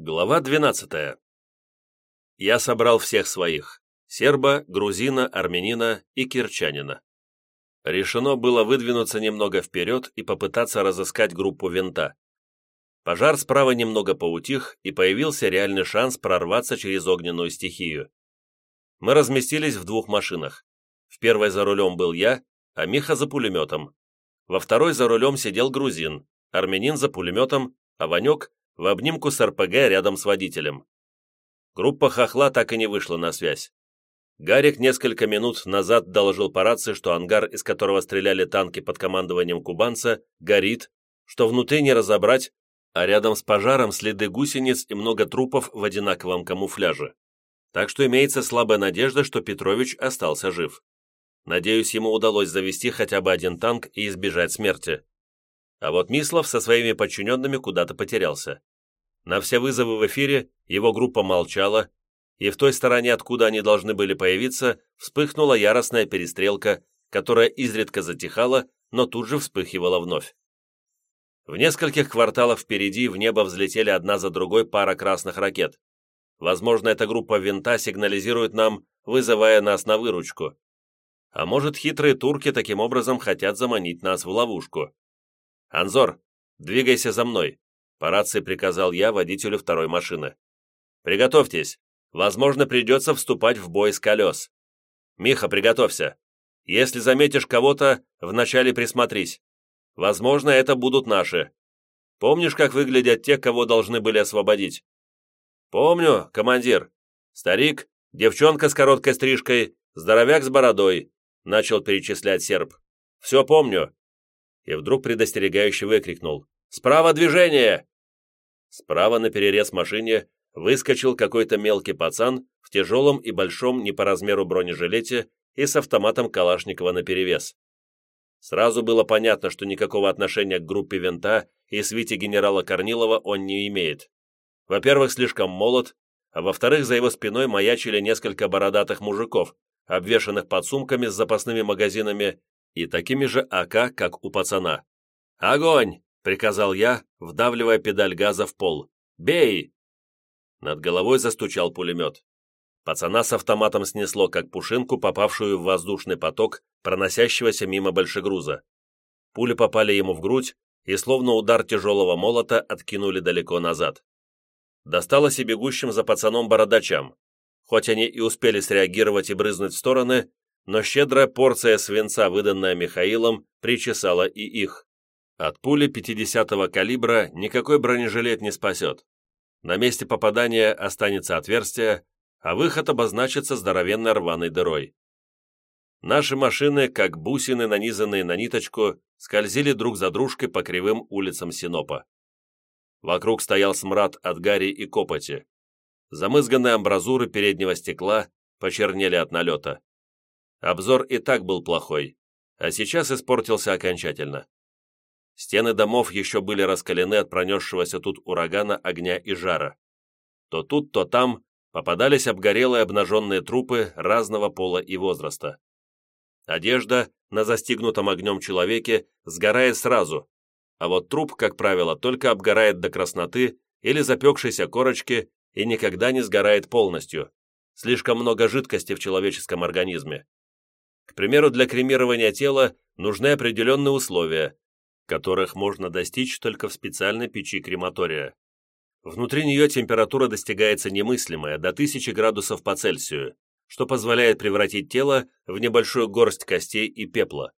Глава 12. Я собрал всех своих – серба, грузина, армянина и кирчанина. Решено было выдвинуться немного вперед и попытаться разыскать группу винта. Пожар справа немного поутих, и появился реальный шанс прорваться через огненную стихию. Мы разместились в двух машинах. В первой за рулем был я, а Миха за пулеметом. Во второй за рулем сидел грузин, армянин за пулеметом, а Ванек в обнимку с РПГ рядом с водителем. Группа хохла так и не вышла на связь. Гарик несколько минут назад доложил по рации, что ангар, из которого стреляли танки под командованием кубанца, горит, что внутри не разобрать, а рядом с пожаром следы гусениц и много трупов в одинаковом камуфляже. Так что имеется слабая надежда, что Петрович остался жив. Надеюсь, ему удалось завести хотя бы один танк и избежать смерти. А вот Мислов со своими подчиненными куда-то потерялся. На все вызовы в эфире его группа молчала, и в той стороне, откуда они должны были появиться, вспыхнула яростная перестрелка, которая изредка затихала, но тут же вспыхивала вновь. В нескольких кварталах впереди в небо взлетели одна за другой пара красных ракет. Возможно, эта группа винта сигнализирует нам, вызывая нас на выручку. А может, хитрые турки таким образом хотят заманить нас в ловушку. «Анзор, двигайся за мной», — по рации приказал я водителю второй машины. «Приготовьтесь. Возможно, придется вступать в бой с колес. Миха, приготовься. Если заметишь кого-то, вначале присмотрись. Возможно, это будут наши. Помнишь, как выглядят те, кого должны были освободить?» «Помню, командир. Старик, девчонка с короткой стрижкой, здоровяк с бородой», — начал перечислять серб. «Все помню и вдруг предостерегающе выкрикнул «Справа движение!» Справа на перерез машине выскочил какой-то мелкий пацан в тяжелом и большом не по размеру бронежилете и с автоматом Калашникова наперевес. Сразу было понятно, что никакого отношения к группе винта и свите генерала Корнилова он не имеет. Во-первых, слишком молод, а во-вторых, за его спиной маячили несколько бородатых мужиков, обвешанных подсумками с запасными магазинами и такими же АК, как у пацана. «Огонь!» — приказал я, вдавливая педаль газа в пол. «Бей!» Над головой застучал пулемет. Пацана с автоматом снесло, как пушинку, попавшую в воздушный поток, проносящегося мимо большегруза. Пули попали ему в грудь и, словно удар тяжелого молота, откинули далеко назад. Досталось и бегущим за пацаном бородачам. Хоть они и успели среагировать и брызнуть в стороны, но щедрая порция свинца, выданная Михаилом, причесала и их. От пули 50-го калибра никакой бронежилет не спасет. На месте попадания останется отверстие, а выход обозначится здоровенной рваной дырой. Наши машины, как бусины, нанизанные на ниточку, скользили друг за дружкой по кривым улицам Синопа. Вокруг стоял смрад от гари и копоти. Замызганные амбразуры переднего стекла почернели от налета. Обзор и так был плохой, а сейчас испортился окончательно. Стены домов еще были раскалены от пронесшегося тут урагана огня и жара. То тут, то там попадались обгорелые обнаженные трупы разного пола и возраста. Одежда на застигнутом огнем человеке сгорает сразу, а вот труп, как правило, только обгорает до красноты или запекшейся корочки и никогда не сгорает полностью. Слишком много жидкости в человеческом организме. К примеру, для кремирования тела нужны определенные условия, которых можно достичь только в специальной печи крематория. Внутри нее температура достигается немыслимая, до 1000 градусов по Цельсию, что позволяет превратить тело в небольшую горсть костей и пепла.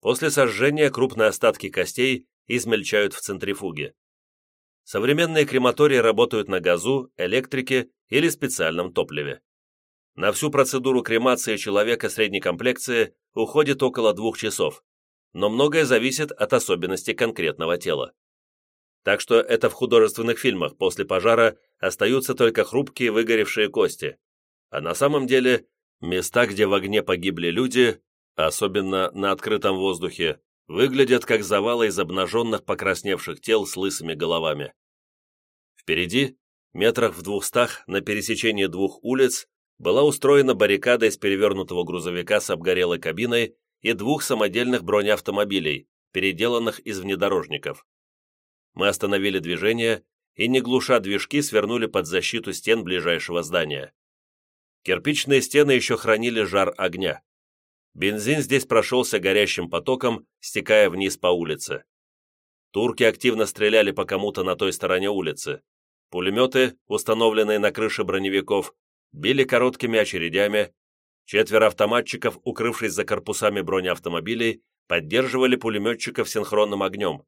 После сожжения крупные остатки костей измельчают в центрифуге. Современные крематории работают на газу, электрике или специальном топливе. На всю процедуру кремации человека средней комплекции уходит около двух часов, но многое зависит от особенностей конкретного тела. Так что это в художественных фильмах после пожара остаются только хрупкие выгоревшие кости. А на самом деле места, где в огне погибли люди, особенно на открытом воздухе, выглядят как завалы из обнаженных покрасневших тел с лысыми головами. Впереди, метрах в двухстах, на пересечении двух улиц, была устроена баррикада из перевернутого грузовика с обгорелой кабиной и двух самодельных бронеавтомобилей, переделанных из внедорожников. Мы остановили движение и, не глуша движки, свернули под защиту стен ближайшего здания. Кирпичные стены еще хранили жар огня. Бензин здесь прошелся горящим потоком, стекая вниз по улице. Турки активно стреляли по кому-то на той стороне улицы. Пулеметы, установленные на крыше броневиков, били короткими очередями. Четверо автоматчиков, укрывшись за корпусами бронеавтомобилей, поддерживали пулеметчиков синхронным огнем.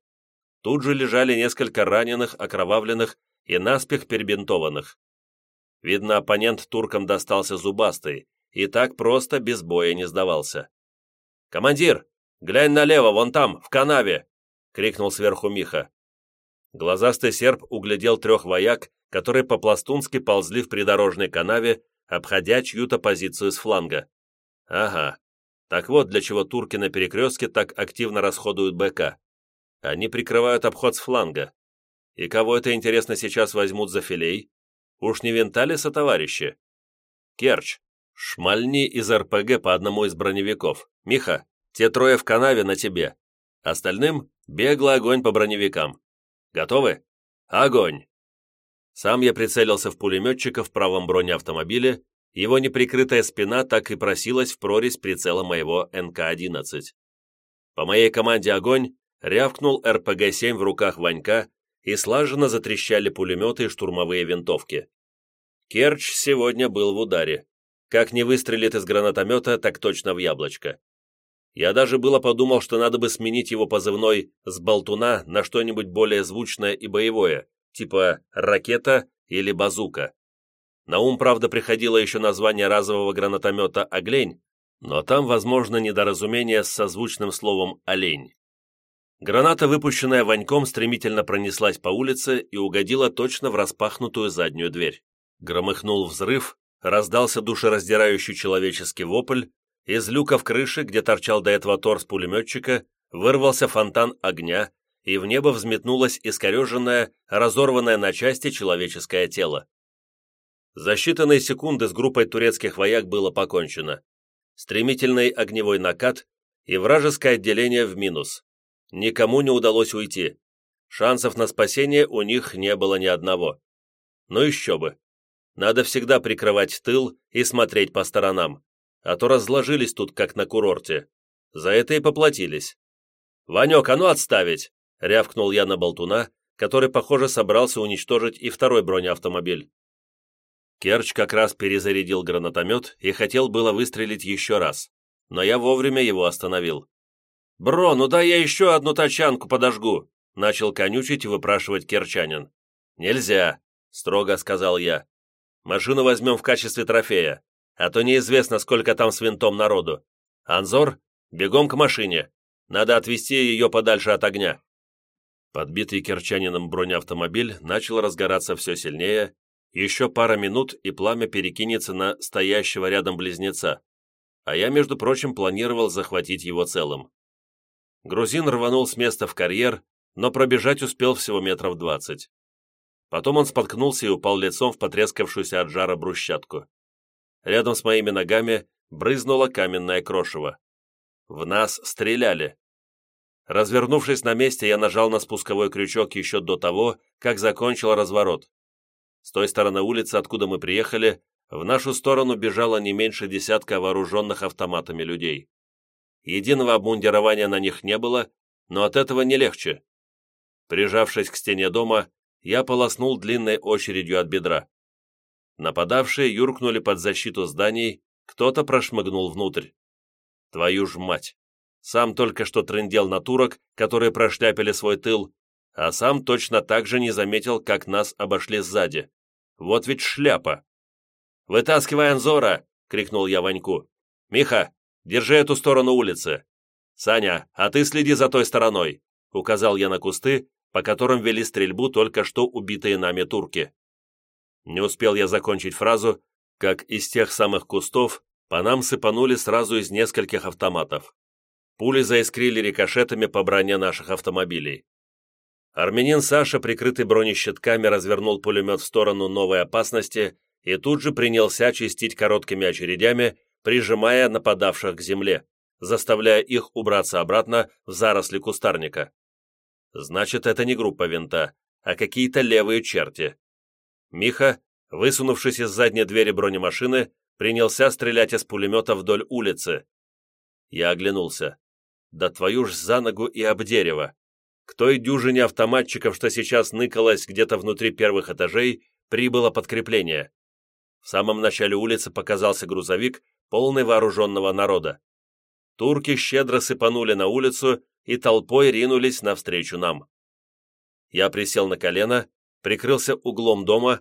Тут же лежали несколько раненых, окровавленных и наспех перебинтованных. Видно, оппонент туркам достался зубастый, и так просто без боя не сдавался. «Командир, глянь налево, вон там, в канаве!» — крикнул сверху Миха. Глазастый серб углядел трех вояк, которые по-пластунски ползли в придорожной канаве, обходя чью-то позицию с фланга. Ага, так вот для чего турки на перекрестке так активно расходуют БК. Они прикрывают обход с фланга. И кого это, интересно, сейчас возьмут за филей? Уж не Венталиса, товарищи? Керч, шмальни из РПГ по одному из броневиков. Миха, те трое в канаве на тебе. Остальным беглый огонь по броневикам. Готовы? Огонь! Сам я прицелился в пулеметчика в правом бронеавтомобиле, его неприкрытая спина так и просилась в прорезь прицела моего НК-11. По моей команде «Огонь» рявкнул РПГ-7 в руках Ванька, и слаженно затрещали пулеметы и штурмовые винтовки. Керчь сегодня был в ударе. Как не выстрелит из гранатомета, так точно в яблочко. Я даже было подумал, что надо бы сменить его позывной с болтуна на что-нибудь более звучное и боевое, типа «ракета» или «базука». На ум, правда, приходило еще название разового гранатомета «Оглень», но там, возможно, недоразумение с созвучным словом «олень». Граната, выпущенная Ваньком, стремительно пронеслась по улице и угодила точно в распахнутую заднюю дверь. Громыхнул взрыв, раздался душераздирающий человеческий вопль, из люка в крыше, где торчал до этого торс пулеметчика, вырвался фонтан огня, и в небо взметнулось искореженное, разорванное на части человеческое тело. За считанные секунды с группой турецких вояк было покончено. Стремительный огневой накат и вражеское отделение в минус. Никому не удалось уйти. Шансов на спасение у них не было ни одного. Но еще бы. Надо всегда прикрывать тыл и смотреть по сторонам. А то разложились тут, как на курорте. За это и поплатились. «Ванек, а ну отставить!» — рявкнул я на болтуна, который, похоже, собрался уничтожить и второй бронеавтомобиль. Керч как раз перезарядил гранатомет и хотел было выстрелить еще раз, но я вовремя его остановил. «Бро, ну дай я еще одну тачанку подожгу!» Начал конючить и выпрашивать керчанин. «Нельзя!» — строго сказал я. «Машину возьмем в качестве трофея, а то неизвестно, сколько там с винтом народу. Анзор, бегом к машине. Надо отвезти ее подальше от огня». Подбитый керчанином бронеавтомобиль начал разгораться все сильнее, еще пара минут, и пламя перекинется на стоящего рядом близнеца, а я, между прочим, планировал захватить его целым. Грузин рванул с места в карьер, но пробежать успел всего метров двадцать. Потом он споткнулся и упал лицом в потрескавшуюся от жара брусчатку. Рядом с моими ногами брызнуло каменное крошево. В нас стреляли. Развернувшись на месте, я нажал на спусковой крючок еще до того, как закончил разворот. С той стороны улицы, откуда мы приехали, в нашу сторону бежало не меньше десятка вооруженных автоматами людей. Единого обмундирования на них не было, но от этого не легче. Прижавшись к стене дома, я полоснул длинной очередью от бедра. Нападавшие юркнули под защиту зданий, кто-то прошмыгнул внутрь. Твою ж мать! Сам только что трындел на турок, которые прошляпили свой тыл, а сам точно так же не заметил, как нас обошли сзади. Вот ведь шляпа! «Вытаскивай Анзора!» — крикнул я Ваньку. «Миха, Держи эту сторону улицы. Саня, а ты следи за той стороной», — указал я на кусты, по которым вели стрельбу только что убитые нами турки. Не успел я закончить фразу, как из тех самых кустов по нам сыпанули сразу из нескольких автоматов. Пули заискрили рикошетами по броне наших автомобилей. Армянин Саша, прикрытый бронещитками, развернул пулемет в сторону новой опасности и тут же принялся чистить короткими очередями прижимая нападавших к земле, заставляя их убраться обратно в заросли кустарника. Значит, это не группа винта, а какие-то левые черти. Миха, высунувшись из задней двери бронемашины, принялся стрелять из пулемета вдоль улицы. Я оглянулся. Да твою ж за ногу и об дерево. К той дюжине автоматчиков, что сейчас ныкалось где-то внутри первых этажей, прибыло подкрепление. В самом начале улицы показался грузовик, полный вооруженного народа. Турки щедро сыпанули на улицу и толпой ринулись навстречу нам. Я присел на колено, прикрылся углом дома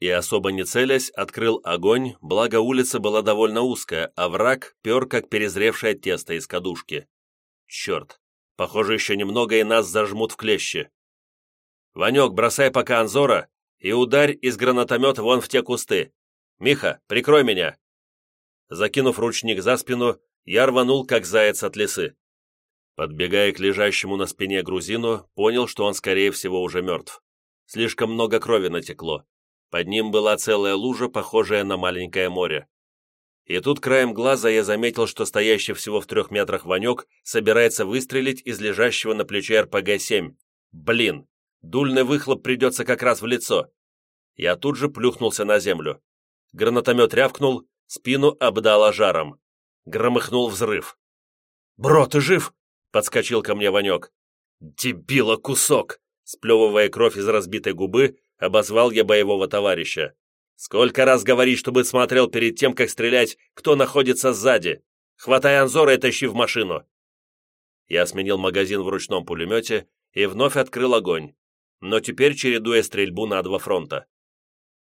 и, особо не целясь, открыл огонь, благо улица была довольно узкая, а враг пер, как перезревшее тесто из кадушки. Черт, похоже, еще немного и нас зажмут в клещи. «Ванек, бросай пока Анзора и ударь из гранатомета вон в те кусты. Миха, прикрой меня!» Закинув ручник за спину, я рванул, как заяц от лисы. Подбегая к лежащему на спине грузину, понял, что он, скорее всего, уже мертв. Слишком много крови натекло. Под ним была целая лужа, похожая на маленькое море. И тут краем глаза я заметил, что стоящий всего в трех метрах Ванек собирается выстрелить из лежащего на плече РПГ-7. Блин, дульный выхлоп придется как раз в лицо. Я тут же плюхнулся на землю. Гранатомет рявкнул, спину обдало жаром. Громыхнул взрыв. «Бро, ты жив?» — подскочил ко мне Ванек. «Дебила кусок!» — сплевывая кровь из разбитой губы, обозвал я боевого товарища. «Сколько раз говорить, чтобы смотрел перед тем, как стрелять, кто находится сзади? Хватай Анзора и тащи в машину!» Я сменил магазин в ручном пулемете и вновь открыл огонь, но теперь чередуя стрельбу на два фронта.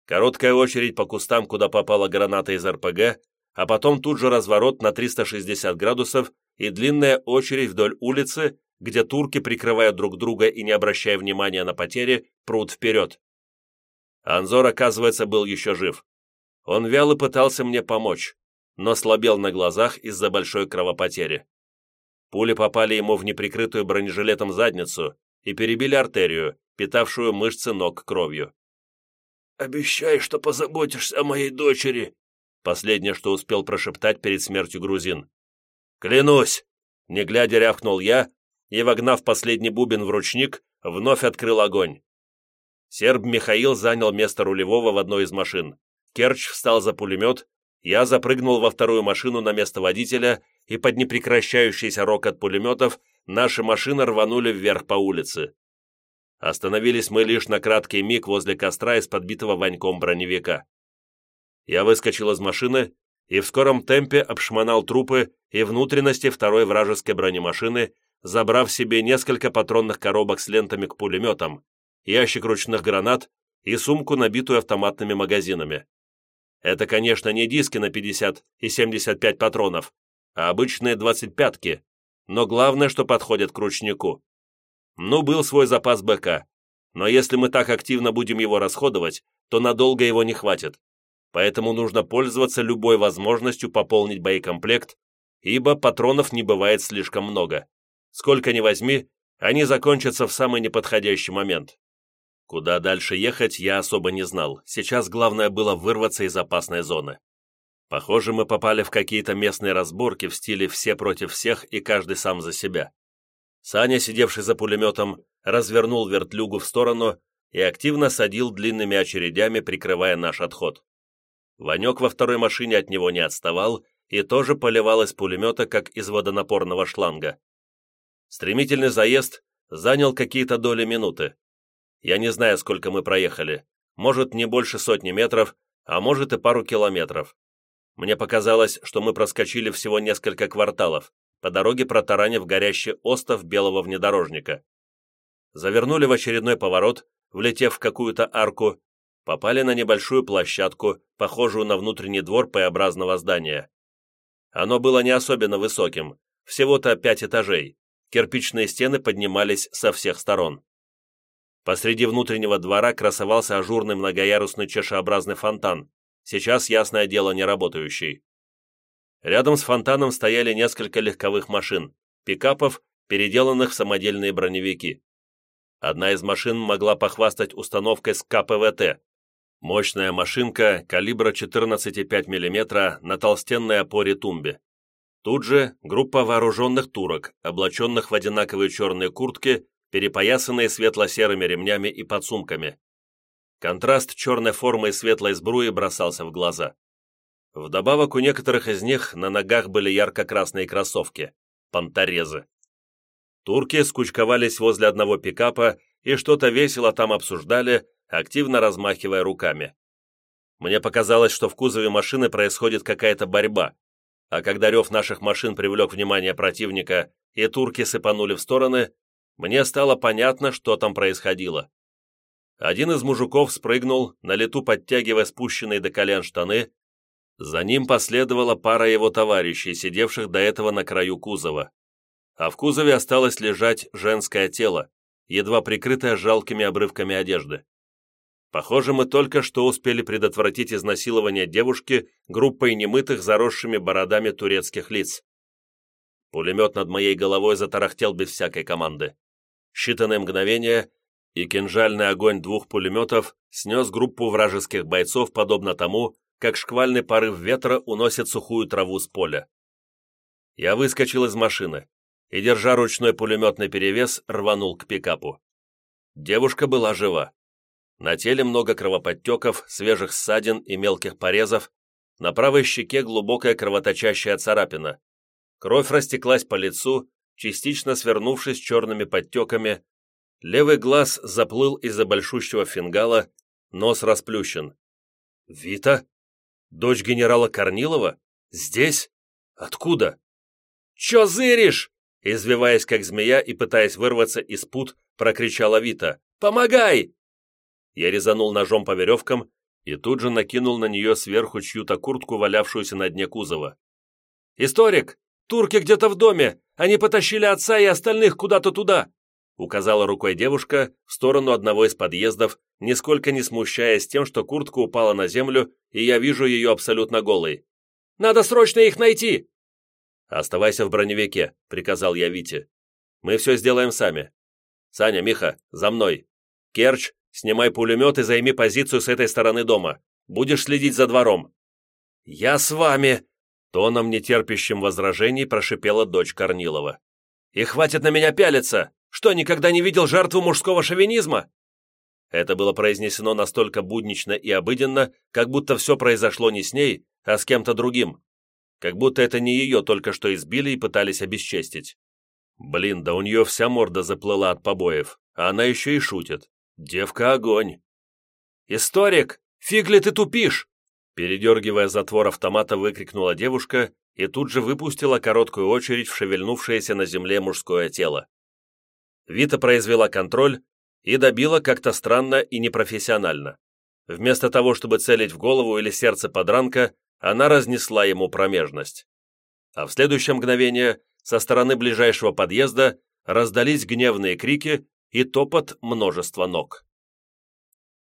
Короткая очередь по кустам, куда попала граната из РПГ, а потом тут же разворот на 360 градусов и длинная очередь вдоль улицы, где турки, прикрывая друг друга и не обращая внимания на потери, прут вперед. Анзор, оказывается, был еще жив. Он вяло пытался мне помочь, но слабел на глазах из-за большой кровопотери. Пули попали ему в неприкрытую бронежилетом задницу и перебили артерию, питавшую мышцы ног кровью. «Обещай, что позаботишься о моей дочери!» Последнее, что успел прошептать перед смертью грузин. «Клянусь!» Не глядя, рявкнул я и, вогнав последний бубен в ручник, вновь открыл огонь. Серб Михаил занял место рулевого в одной из машин. Керч встал за пулемет, я запрыгнул во вторую машину на место водителя, и под непрекращающийся рокот пулеметов наши машины рванули вверх по улице. Остановились мы лишь на краткий миг возле костра из подбитого Ваньком броневика. Я выскочил из машины и в скором темпе обшмонал трупы и внутренности второй вражеской бронемашины, забрав себе несколько патронных коробок с лентами к пулеметам, ящик ручных гранат и сумку, набитую автоматными магазинами. Это, конечно, не диски на 50 и 75 патронов, а обычные 25-ки, но главное, что подходят к ручнику. Ну, был свой запас БК, но если мы так активно будем его расходовать, то надолго его не хватит. Поэтому нужно пользоваться любой возможностью пополнить боекомплект, ибо патронов не бывает слишком много. Сколько ни возьми, они закончатся в самый неподходящий момент. Куда дальше ехать, я особо не знал. Сейчас главное было вырваться из опасной зоны. Похоже, мы попали в какие-то местные разборки в стиле «все против всех» и каждый сам за себя. Саня, сидевший за пулеметом, развернул вертлюгу в сторону и активно садил длинными очередями, прикрывая наш отход. Ванек во второй машине от него не отставал и тоже поливал из пулемета, как из водонапорного шланга. Стремительный заезд занял какие-то доли минуты. Я не знаю, сколько мы проехали. Может, не больше сотни метров, а может и пару километров. Мне показалось, что мы проскочили всего несколько кварталов, по дороге протаранив горящий остов белого внедорожника. Завернули в очередной поворот, влетев в какую-то арку, попали на небольшую площадку, похожую на внутренний двор П-образного здания. Оно было не особенно высоким, всего-то пять этажей. Кирпичные стены поднимались со всех сторон. Посреди внутреннего двора красовался ажурный многоярусный чашеобразный фонтан, сейчас, ясное дело, не работающий. Рядом с фонтаном стояли несколько легковых машин, пикапов, переделанных в самодельные броневики. Одна из машин могла похвастать установкой с КПВТ. Мощная машинка калибра 14,5 мм на толстенной опоре-тумбе. Тут же группа вооруженных турок, облаченных в одинаковые черные куртки перепоясанные светло-серыми ремнями и подсумками. Контраст черной формы и светлой сбруи бросался в глаза. Вдобавок у некоторых из них на ногах были ярко-красные кроссовки, понторезы. Турки скучковались возле одного пикапа и что-то весело там обсуждали, активно размахивая руками. Мне показалось, что в кузове машины происходит какая-то борьба, а когда рев наших машин привлек внимание противника и турки сыпанули в стороны, мне стало понятно, что там происходило. Один из мужиков спрыгнул, на лету подтягивая спущенные до колен штаны, за ним последовала пара его товарищей, сидевших до этого на краю кузова. А в кузове осталось лежать женское тело, едва прикрытое жалкими обрывками одежды. Похоже, мы только что успели предотвратить изнасилование девушки группой немытых, заросшими бородами турецких лиц. Пулемет над моей головой затарахтел без всякой команды. Считанные мгновения, и кинжальный огонь двух пулеметов снес группу вражеских бойцов, подобно тому, как шквальный порыв ветра уносит сухую траву с поля. Я выскочил из машины и, держа ручной пулеметный перевес, рванул к пикапу. Девушка была жива. На теле много кровоподтеков, свежих ссадин и мелких порезов, на правой щеке глубокая кровоточащая царапина. Кровь растеклась по лицу, частично свернувшись черными подтеками. Левый глаз заплыл из-за большущего фингала, нос расплющен. «Вита? Дочь генерала Корнилова? Здесь? Откуда?» «Чё зыришь?» Извиваясь как змея и пытаясь вырваться из пут, прокричала Вита. «Помогай!» Я резанул ножом по веревкам и тут же накинул на нее сверху чью-то куртку, валявшуюся на дне кузова. «Историк! Турки где-то в доме! Они потащили отца и остальных куда-то туда!» указала рукой девушка в сторону одного из подъездов, нисколько не смущаясь тем, что куртка упала на землю, и я вижу ее абсолютно голой. «Надо срочно их найти!» «Оставайся в броневике», — приказал я Вите. «Мы все сделаем сами. Саня, Миха, за мной. Керч, Снимай пулемет и займи позицию с этой стороны дома. Будешь следить за двором». «Я с вами!» Тоном, нетерпящим возражений, прошипела дочь Корнилова. «И хватит на меня пялиться! Что, никогда не видел жертву мужского шовинизма?» Это было произнесено настолько буднично и обыденно, как будто все произошло не с ней, а с кем-то другим. Как будто это не ее только что избили и пытались обесчестить. Блин, да у нее вся морда заплыла от побоев, а она еще и шутит. «Девка огонь!» «Историк! Фиг ли ты тупишь?» Передергивая затвор автомата, выкрикнула девушка и тут же выпустила короткую очередь в шевельнувшееся на земле мужское тело. Вита произвела контроль и добила как-то странно и непрофессионально. Вместо того, чтобы целить в голову или сердце подранка, она разнесла ему промежность. А в следующее мгновение со стороны ближайшего подъезда раздались гневные крики и топот множества ног.